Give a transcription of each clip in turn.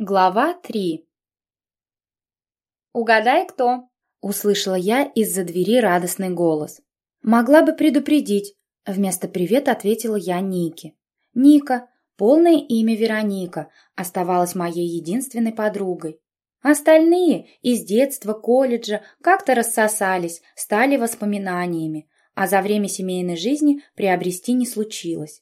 Глава 3 «Угадай, кто?» — услышала я из-за двери радостный голос. «Могла бы предупредить», — вместо привета ответила я Нике. Ника, полное имя Вероника, оставалась моей единственной подругой. Остальные из детства, колледжа как-то рассосались, стали воспоминаниями, а за время семейной жизни приобрести не случилось.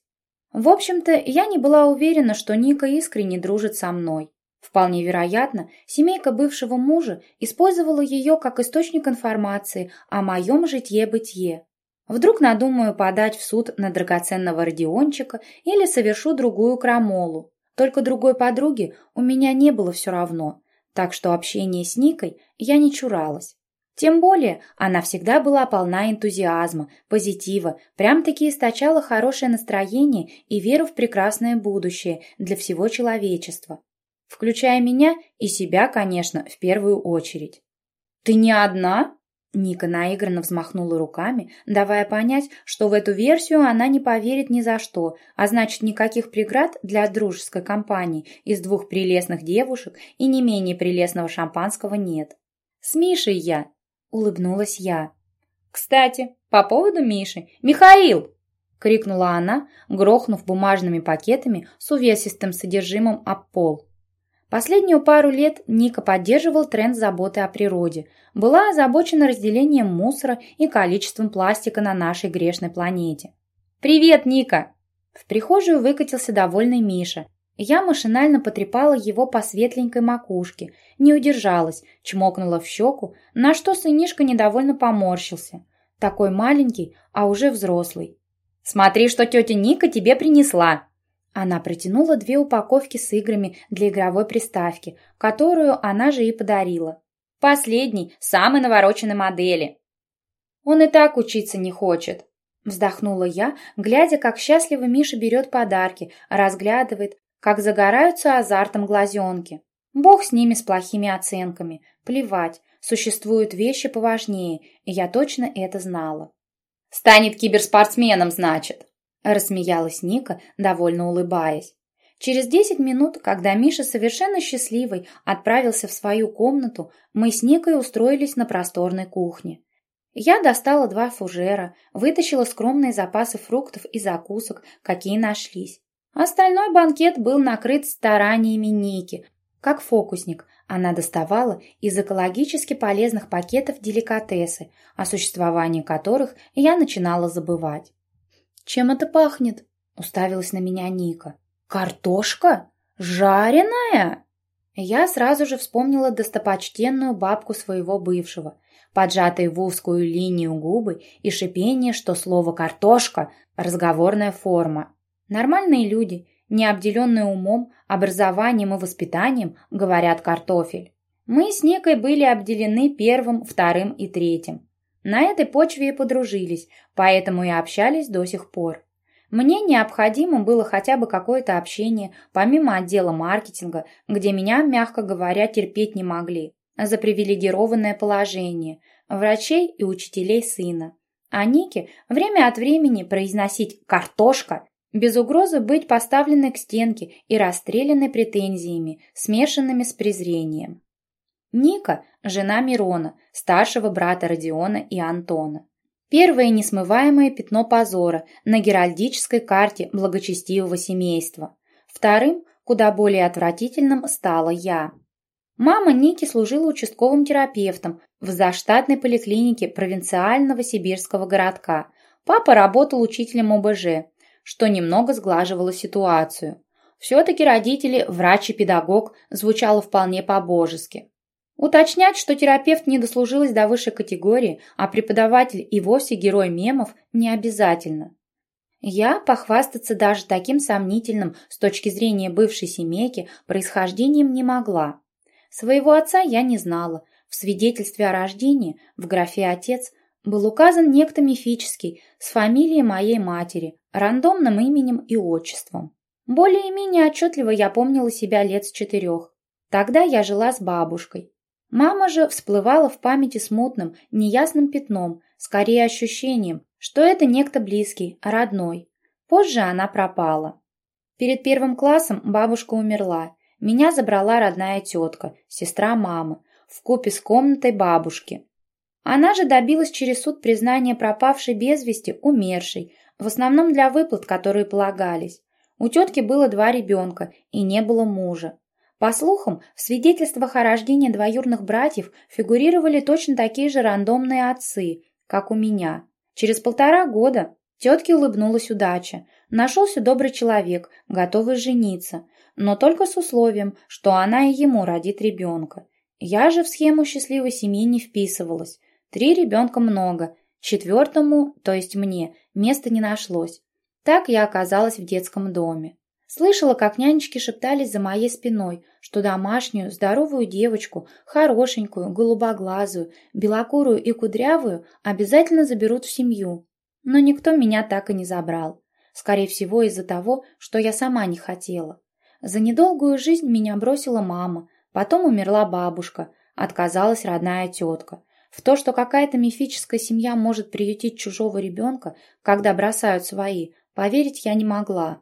В общем-то, я не была уверена, что Ника искренне дружит со мной. Вполне вероятно, семейка бывшего мужа использовала ее как источник информации о моем житье-бытие. Вдруг надумаю подать в суд на драгоценного Родиончика или совершу другую крамолу. Только другой подруги у меня не было все равно, так что общение с Никой я не чуралась. Тем более она всегда была полна энтузиазма, позитива, прям-таки источала хорошее настроение и веру в прекрасное будущее для всего человечества включая меня и себя, конечно, в первую очередь. «Ты не одна?» Ника наигранно взмахнула руками, давая понять, что в эту версию она не поверит ни за что, а значит, никаких преград для дружеской компании из двух прелестных девушек и не менее прелестного шампанского нет. «С Мишей я!» — улыбнулась я. «Кстати, по поводу Миши. Михаил!» — крикнула она, грохнув бумажными пакетами с увесистым содержимым об пол. Последнюю пару лет Ника поддерживал тренд заботы о природе, была озабочена разделением мусора и количеством пластика на нашей грешной планете. «Привет, Ника!» В прихожую выкатился довольный Миша. Я машинально потрепала его по светленькой макушке, не удержалась, чмокнула в щеку, на что сынишка недовольно поморщился. Такой маленький, а уже взрослый. «Смотри, что тетя Ника тебе принесла!» Она протянула две упаковки с играми для игровой приставки, которую она же и подарила. Последний, самой навороченной модели. Он и так учиться не хочет. Вздохнула я, глядя, как счастливо Миша берет подарки, разглядывает, как загораются азартом глазенки. Бог с ними с плохими оценками. Плевать, существуют вещи поважнее, и я точно это знала. «Станет киберспортсменом, значит», Рассмеялась Ника, довольно улыбаясь. Через десять минут, когда Миша совершенно счастливый отправился в свою комнату, мы с Никой устроились на просторной кухне. Я достала два фужера, вытащила скромные запасы фруктов и закусок, какие нашлись. Остальной банкет был накрыт стараниями Ники. Как фокусник, она доставала из экологически полезных пакетов деликатесы, о существовании которых я начинала забывать. «Чем это пахнет?» — уставилась на меня Ника. «Картошка? Жареная?» Я сразу же вспомнила достопочтенную бабку своего бывшего, поджатые в узкую линию губы и шипение, что слово «картошка» — разговорная форма. Нормальные люди, не обделенные умом, образованием и воспитанием, говорят «картофель». Мы с Никой были обделены первым, вторым и третьим. На этой почве и подружились, поэтому и общались до сих пор. Мне необходимо было хотя бы какое-то общение, помимо отдела маркетинга, где меня, мягко говоря, терпеть не могли, за привилегированное положение, врачей и учителей сына. А Нике время от времени произносить «картошка» без угрозы быть поставленной к стенке и расстрелянной претензиями, смешанными с презрением. Ника – жена Мирона, старшего брата Родиона и Антона. Первое несмываемое пятно позора на геральдической карте благочестивого семейства. Вторым, куда более отвратительным, стала я. Мама Ники служила участковым терапевтом в заштатной поликлинике провинциального сибирского городка. Папа работал учителем ОБЖ, что немного сглаживало ситуацию. Все-таки родители, врач и педагог, звучало вполне по-божески. Уточнять, что терапевт не дослужилась до высшей категории, а преподаватель и вовсе герой мемов, не обязательно. Я похвастаться даже таким сомнительным с точки зрения бывшей семейки происхождением не могла. Своего отца я не знала. В свидетельстве о рождении в графе «отец» был указан некто мифический с фамилией моей матери, рандомным именем и отчеством. Более-менее отчетливо я помнила себя лет с четырех. Тогда я жила с бабушкой. Мама же всплывала в памяти смутным, неясным пятном, скорее ощущением, что это некто близкий, родной. Позже она пропала. Перед первым классом бабушка умерла. меня забрала родная тетка, сестра мамы, в купе с комнатой бабушки. Она же добилась через суд признания пропавшей без вести умершей, в основном для выплат, которые полагались. У тетки было два ребенка и не было мужа. По слухам, в свидетельствах о рождении двоюрных братьев фигурировали точно такие же рандомные отцы, как у меня. Через полтора года тетке улыбнулась удача. Нашелся добрый человек, готовый жениться, но только с условием, что она и ему родит ребенка. Я же в схему счастливой семьи не вписывалась. Три ребенка много, четвертому, то есть мне, места не нашлось. Так я оказалась в детском доме. Слышала, как нянечки шептались за моей спиной, что домашнюю, здоровую девочку, хорошенькую, голубоглазую, белокурую и кудрявую обязательно заберут в семью. Но никто меня так и не забрал. Скорее всего, из-за того, что я сама не хотела. За недолгую жизнь меня бросила мама, потом умерла бабушка, отказалась родная тетка. В то, что какая-то мифическая семья может приютить чужого ребенка, когда бросают свои, поверить я не могла.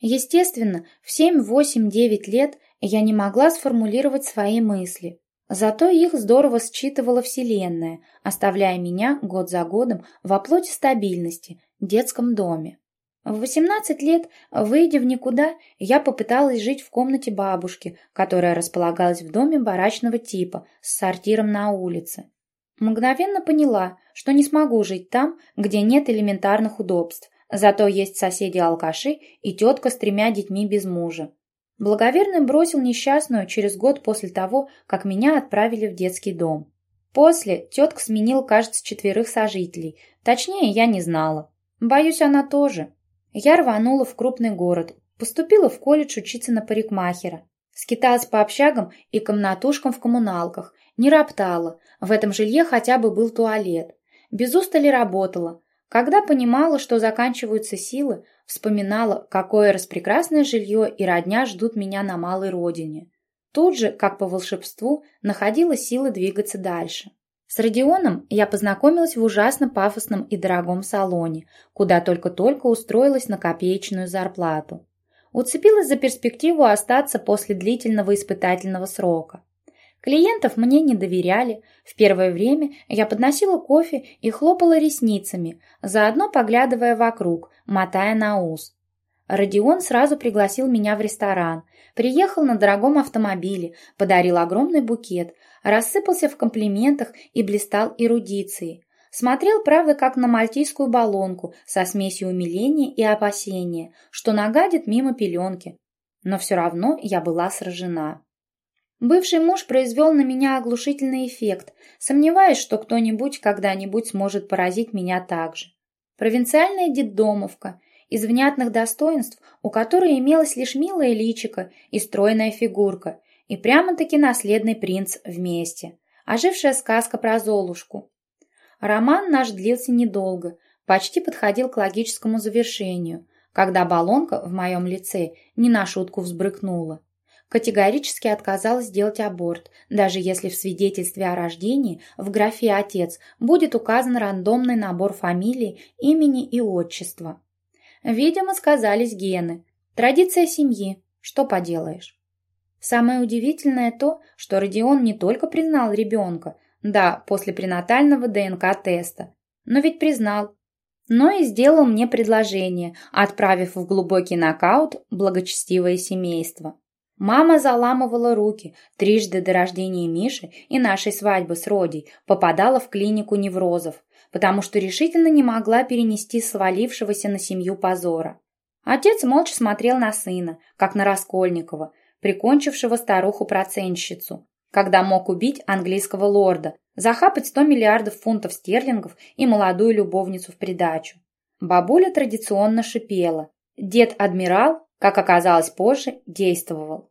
Естественно, в 7, 8, 9 лет я не могла сформулировать свои мысли. Зато их здорово считывала Вселенная, оставляя меня год за годом в оплоте стабильности, детском доме. В 18 лет, выйдя в никуда, я попыталась жить в комнате бабушки, которая располагалась в доме барачного типа с сортиром на улице. Мгновенно поняла, что не смогу жить там, где нет элементарных удобств, Зато есть соседи-алкаши и тетка с тремя детьми без мужа. Благоверный бросил несчастную через год после того, как меня отправили в детский дом. После тетка сменила, кажется, четверых сожителей. Точнее, я не знала. Боюсь, она тоже. Я рванула в крупный город, поступила в колледж учиться на парикмахера. Скиталась по общагам и комнатушкам в коммуналках. Не роптала. В этом жилье хотя бы был туалет. Без устали работала. Когда понимала, что заканчиваются силы, вспоминала, какое распрекрасное жилье и родня ждут меня на малой родине. Тут же, как по волшебству, находила силы двигаться дальше. С Родионом я познакомилась в ужасно пафосном и дорогом салоне, куда только-только устроилась на копеечную зарплату. Уцепилась за перспективу остаться после длительного испытательного срока. Клиентов мне не доверяли. В первое время я подносила кофе и хлопала ресницами, заодно поглядывая вокруг, мотая на ус. Родион сразу пригласил меня в ресторан. Приехал на дорогом автомобиле, подарил огромный букет, рассыпался в комплиментах и блистал эрудицией. Смотрел, правда, как на мальтийскую баллонку со смесью умиления и опасения, что нагадит мимо пеленки. Но все равно я была сражена. Бывший муж произвел на меня оглушительный эффект, сомневаясь, что кто-нибудь когда-нибудь сможет поразить меня так же. Провинциальная детдомовка, из внятных достоинств, у которой имелась лишь милая личико и стройная фигурка, и прямо-таки наследный принц вместе, ожившая сказка про Золушку. Роман наш длился недолго, почти подходил к логическому завершению, когда баллонка в моем лице не на шутку взбрыкнула категорически отказалась делать аборт, даже если в свидетельстве о рождении в графе «отец» будет указан рандомный набор фамилий, имени и отчества. Видимо, сказались гены. Традиция семьи. Что поделаешь? Самое удивительное то, что Родион не только признал ребенка, да, после пренатального ДНК-теста, но ведь признал, но и сделал мне предложение, отправив в глубокий нокаут благочестивое семейство. Мама заламывала руки, трижды до рождения Миши и нашей свадьбы с Родей попадала в клинику неврозов, потому что решительно не могла перенести свалившегося на семью позора. Отец молча смотрел на сына, как на Раскольникова, прикончившего старуху-процентщицу, когда мог убить английского лорда, захапать 100 миллиардов фунтов стерлингов и молодую любовницу в придачу. Бабуля традиционно шипела. Дед-адмирал как оказалось позже, действовал.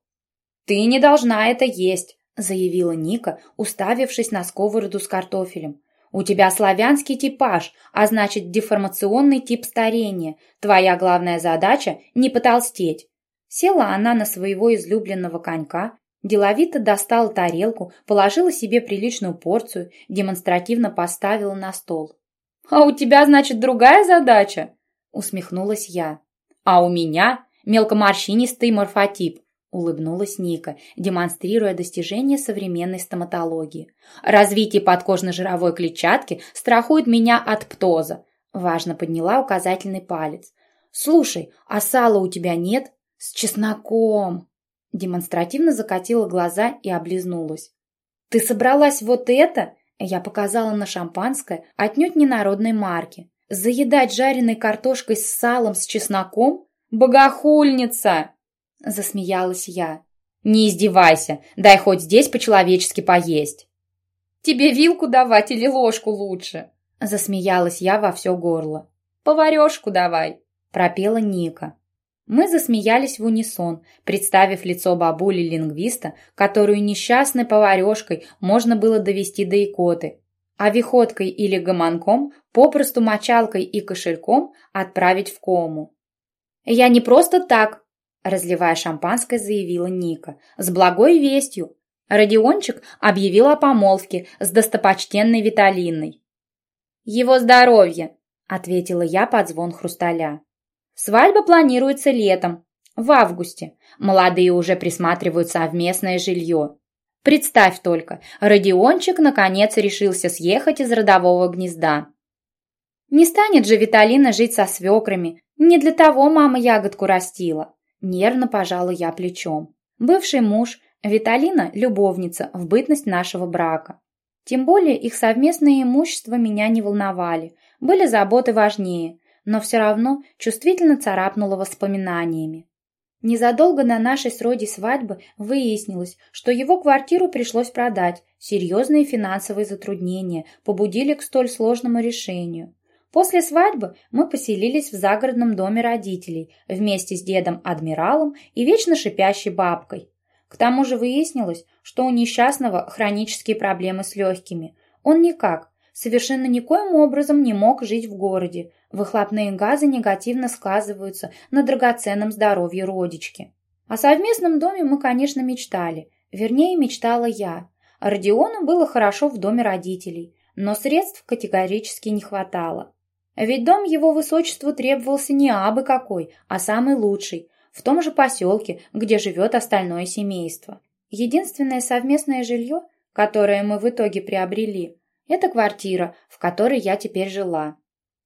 «Ты не должна это есть», — заявила Ника, уставившись на сковороду с картофелем. «У тебя славянский типаж, а значит деформационный тип старения. Твоя главная задача — не потолстеть». Села она на своего излюбленного конька, деловито достала тарелку, положила себе приличную порцию, демонстративно поставила на стол. «А у тебя, значит, другая задача?» — усмехнулась я. «А у меня мелкоморщинистый морфотип», улыбнулась Ника, демонстрируя достижения современной стоматологии. «Развитие подкожно-жировой клетчатки страхует меня от птоза», важно подняла указательный палец. «Слушай, а сала у тебя нет?» «С чесноком!» Демонстративно закатила глаза и облизнулась. «Ты собралась вот это?» Я показала на шампанское, отнюдь не народной марки. «Заедать жареной картошкой с салом с чесноком? Богохульница!» Засмеялась я. «Не издевайся, дай хоть здесь по-человечески поесть». «Тебе вилку давать или ложку лучше?» Засмеялась я во все горло. «Поварешку давай», пропела Ника. Мы засмеялись в унисон, представив лицо бабули-лингвиста, которую несчастной поварешкой можно было довести до икоты, а виходкой или гомонком, попросту мочалкой и кошельком отправить в кому. «Я не просто так», – разливая шампанское, заявила Ника, – «с благой вестью. Родиончик объявил о помолвке с достопочтенной Виталиной». «Его здоровье», – ответила я под звон хрусталя. Свадьба планируется летом, в августе. Молодые уже присматривают совместное жилье. Представь только, Родиончик наконец решился съехать из родового гнезда. Не станет же Виталина жить со свекрами, не для того мама ягодку растила. Нервно пожала я плечом. Бывший муж, Виталина – любовница в бытность нашего брака. Тем более их совместное имущество меня не волновали, были заботы важнее но все равно чувствительно царапнула воспоминаниями. Незадолго до нашей с свадьбы выяснилось, что его квартиру пришлось продать. Серьезные финансовые затруднения побудили к столь сложному решению. После свадьбы мы поселились в загородном доме родителей вместе с дедом-адмиралом и вечно шипящей бабкой. К тому же выяснилось, что у несчастного хронические проблемы с легкими. Он никак, совершенно никоим образом не мог жить в городе. Выхлопные газы негативно сказываются на драгоценном здоровье родички. О совместном доме мы, конечно, мечтали. Вернее, мечтала я. Родиону было хорошо в доме родителей, но средств категорически не хватало. Ведь дом его высочеству требовался не абы какой, а самый лучший, в том же поселке, где живет остальное семейство. Единственное совместное жилье, которое мы в итоге приобрели, это квартира, в которой я теперь жила.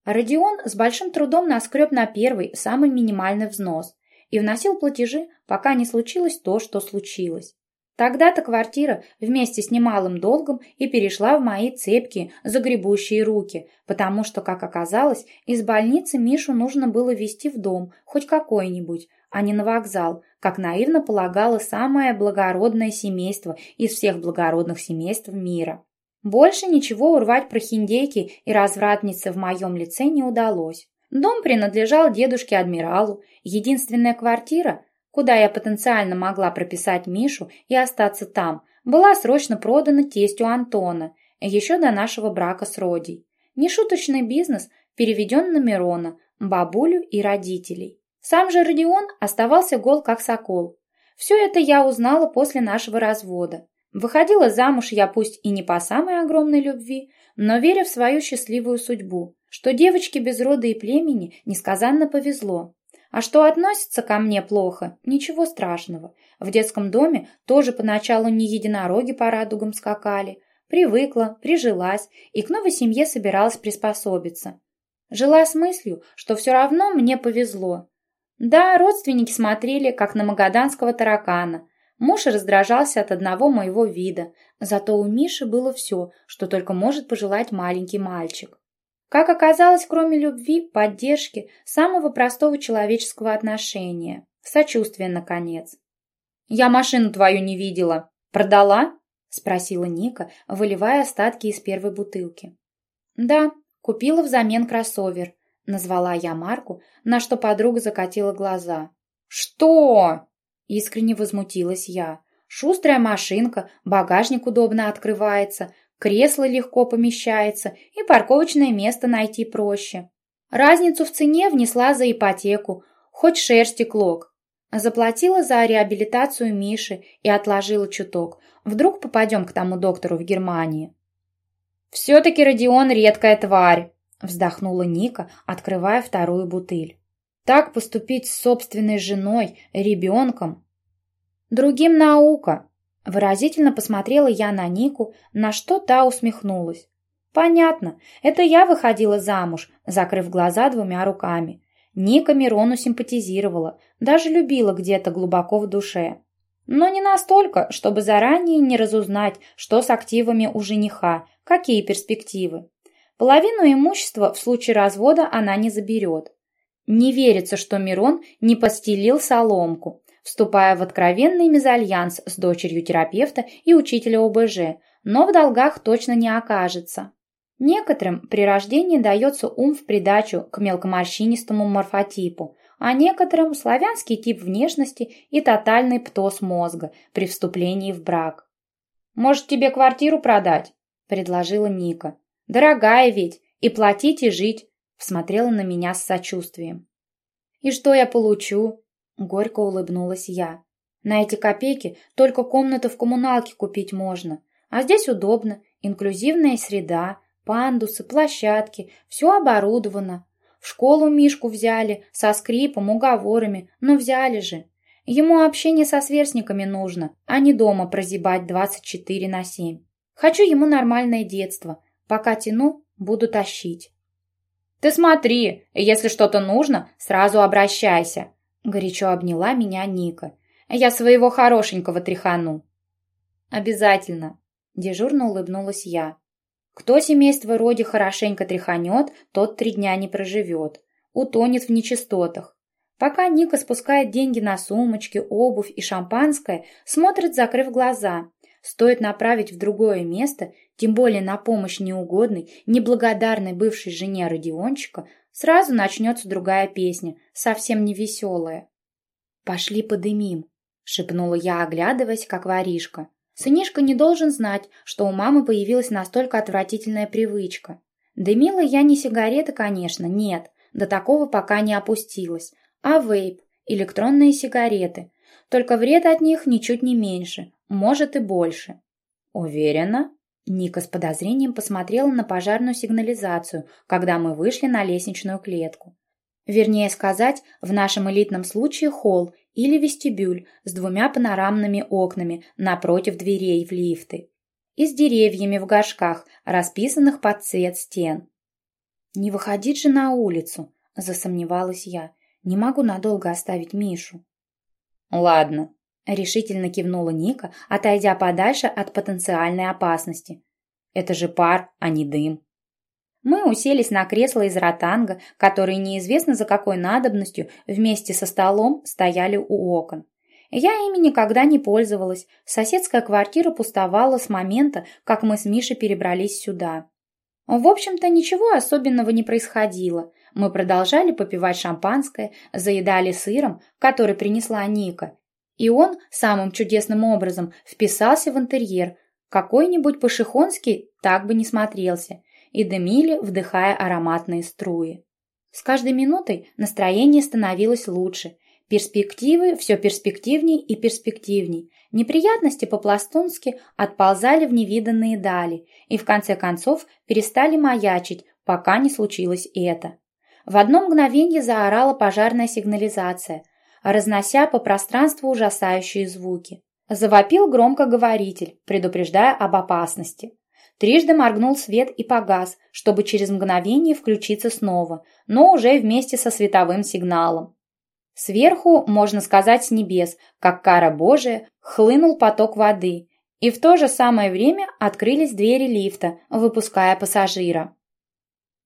Родион с большим трудом наскреб на первый, самый минимальный взнос и вносил платежи, пока не случилось то, что случилось. Тогда-то квартира вместе с немалым долгом и перешла в мои цепкие, загребущие руки, потому что, как оказалось, из больницы Мишу нужно было везти в дом, хоть какой-нибудь, а не на вокзал, как наивно полагало самое благородное семейство из всех благородных семейств мира. Больше ничего урвать прохиндейки и развратницы в моем лице не удалось. Дом принадлежал дедушке-адмиралу, единственная квартира, куда я потенциально могла прописать Мишу и остаться там, была срочно продана тестю Антона, еще до нашего брака с Родей. Нешуточный бизнес переведен на Мирона, бабулю и родителей. Сам же Родион оставался гол как сокол. Все это я узнала после нашего развода. Выходила замуж я пусть и не по самой огромной любви, но веря в свою счастливую судьбу, что девочке без рода и племени несказанно повезло. А что относится ко мне плохо, ничего страшного. В детском доме тоже поначалу не единороги по радугам скакали. Привыкла, прижилась и к новой семье собиралась приспособиться. Жила с мыслью, что все равно мне повезло. Да, родственники смотрели, как на магаданского таракана, Муж раздражался от одного моего вида, зато у Миши было все, что только может пожелать маленький мальчик. Как оказалось, кроме любви, поддержки, самого простого человеческого отношения, сочувствия, наконец. «Я машину твою не видела. Продала?» – спросила Ника, выливая остатки из первой бутылки. «Да, купила взамен кроссовер», – назвала я марку, на что подруга закатила глаза. «Что?» Искренне возмутилась я. Шустрая машинка, багажник удобно открывается, кресло легко помещается и парковочное место найти проще. Разницу в цене внесла за ипотеку, хоть шерсти клок. Заплатила за реабилитацию Миши и отложила чуток. Вдруг попадем к тому доктору в Германии. «Все-таки Родион редкая тварь», — вздохнула Ника, открывая вторую бутыль. Так поступить с собственной женой, ребенком? Другим наука. Выразительно посмотрела я на Нику, на что та усмехнулась. Понятно, это я выходила замуж, закрыв глаза двумя руками. Ника Мирону симпатизировала, даже любила где-то глубоко в душе. Но не настолько, чтобы заранее не разузнать, что с активами у жениха, какие перспективы. Половину имущества в случае развода она не заберет. Не верится, что Мирон не постелил соломку, вступая в откровенный мезальянс с дочерью терапевта и учителя ОБЖ, но в долгах точно не окажется. Некоторым при рождении дается ум в придачу к мелкоморщинистому морфотипу, а некоторым славянский тип внешности и тотальный птоз мозга при вступлении в брак. «Может, тебе квартиру продать?» – предложила Ника. «Дорогая ведь, и платить, и жить», – всмотрела на меня с сочувствием. «И что я получу?» – горько улыбнулась я. «На эти копейки только комнату в коммуналке купить можно, а здесь удобно, инклюзивная среда, пандусы, площадки, все оборудовано. В школу Мишку взяли, со скрипом, уговорами, но взяли же. Ему общение со сверстниками нужно, а не дома прозябать 24 на 7. Хочу ему нормальное детство. Пока тяну, буду тащить. «Ты смотри, если что-то нужно, сразу обращайся», — горячо обняла меня Ника. «Я своего хорошенького тряхану». «Обязательно», — дежурно улыбнулась я. Кто семейство роди хорошенько тряханет, тот три дня не проживет, утонет в нечистотах. Пока Ника спускает деньги на сумочки, обувь и шампанское, смотрит, закрыв глаза. Стоит направить в другое место, тем более на помощь неугодной, неблагодарной бывшей жене Родиончика, сразу начнется другая песня, совсем не веселая. «Пошли подымим», — шепнула я, оглядываясь, как воришка. Сынишка не должен знать, что у мамы появилась настолько отвратительная привычка. Дымила я не сигареты, конечно, нет, до такого пока не опустилась, а вейп, электронные сигареты. Только вред от них ничуть не меньше, может и больше. Уверена? Ника с подозрением посмотрела на пожарную сигнализацию, когда мы вышли на лестничную клетку. Вернее сказать, в нашем элитном случае холл или вестибюль с двумя панорамными окнами напротив дверей в лифты и с деревьями в горшках, расписанных под цвет стен. «Не выходить же на улицу», — засомневалась я. «Не могу надолго оставить Мишу». «Ладно», — решительно кивнула Ника, отойдя подальше от потенциальной опасности. «Это же пар, а не дым». Мы уселись на кресло из ротанга, которые неизвестно за какой надобностью вместе со столом стояли у окон. Я ими никогда не пользовалась. Соседская квартира пустовала с момента, как мы с Мишей перебрались сюда. В общем-то, ничего особенного не происходило. Мы продолжали попивать шампанское, заедали сыром, который принесла Ника. И он самым чудесным образом вписался в интерьер. Какой-нибудь по-шихонски так бы не смотрелся и дымили, вдыхая ароматные струи. С каждой минутой настроение становилось лучше, перспективы все перспективней и перспективней, неприятности по-пластунски отползали в невиданные дали и в конце концов перестали маячить, пока не случилось это. В одно мгновение заорала пожарная сигнализация, разнося по пространству ужасающие звуки. Завопил громкоговоритель, предупреждая об опасности. Трижды моргнул свет и погас, чтобы через мгновение включиться снова, но уже вместе со световым сигналом. Сверху, можно сказать, с небес, как кара Божия, хлынул поток воды, и в то же самое время открылись двери лифта, выпуская пассажира.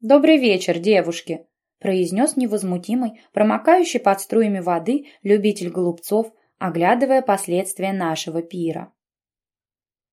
«Добрый вечер, девушки!» Произнес невозмутимый, промокающий под струями воды любитель голубцов, оглядывая последствия нашего пира.